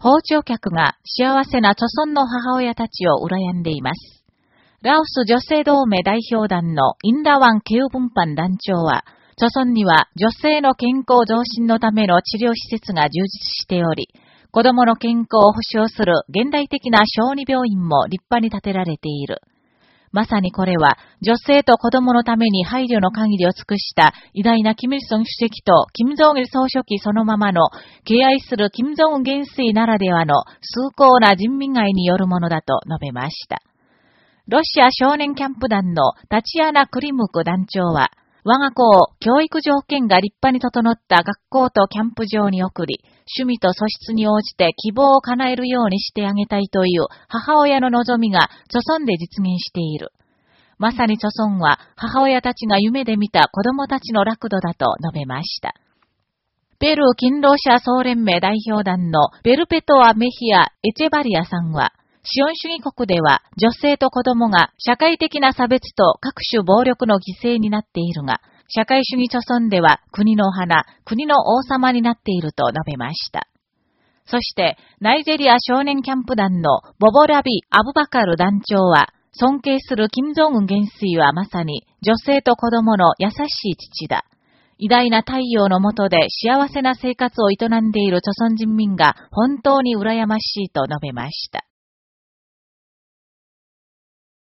包丁客が幸せな著村の母親たちを羨んでいます。ラオス女性同盟代表団のインダワン旧分班団長は、著村には女性の健康増進のための治療施設が充実しており、子供の健康を保障する現代的な小児病院も立派に建てられている。まさにこれは、女性と子供のために配慮の限りを尽くした偉大なキム・イルソン主席とキム・ジョン・イル総書記そのままの敬愛するキム・ジョン元帥ならではの崇高な人民愛によるものだと述べました。ロシア少年キャンプ団のタチアナ・クリムク団長は、我が子を教育条件が立派に整った学校とキャンプ場に送り、趣味と素質に応じて希望を叶えるようにしてあげたいという母親の望みが、著村で実現している。まさに著村は母親たちが夢で見た子供たちの楽土だと述べました。ペルー勤労者総連盟代表団のベルペトア・メヒア・エチェバリアさんは、資本主義国では女性と子供が社会的な差別と各種暴力の犠牲になっているが、社会主義著村では国の花、国の王様になっていると述べました。そして、ナイジェリア少年キャンプ団のボボラビ・アブバカル団長は、尊敬する金正恩元帥はまさに女性と子供の優しい父だ。偉大な太陽の下で幸せな生活を営んでいる著村人民が本当に羨ましいと述べました。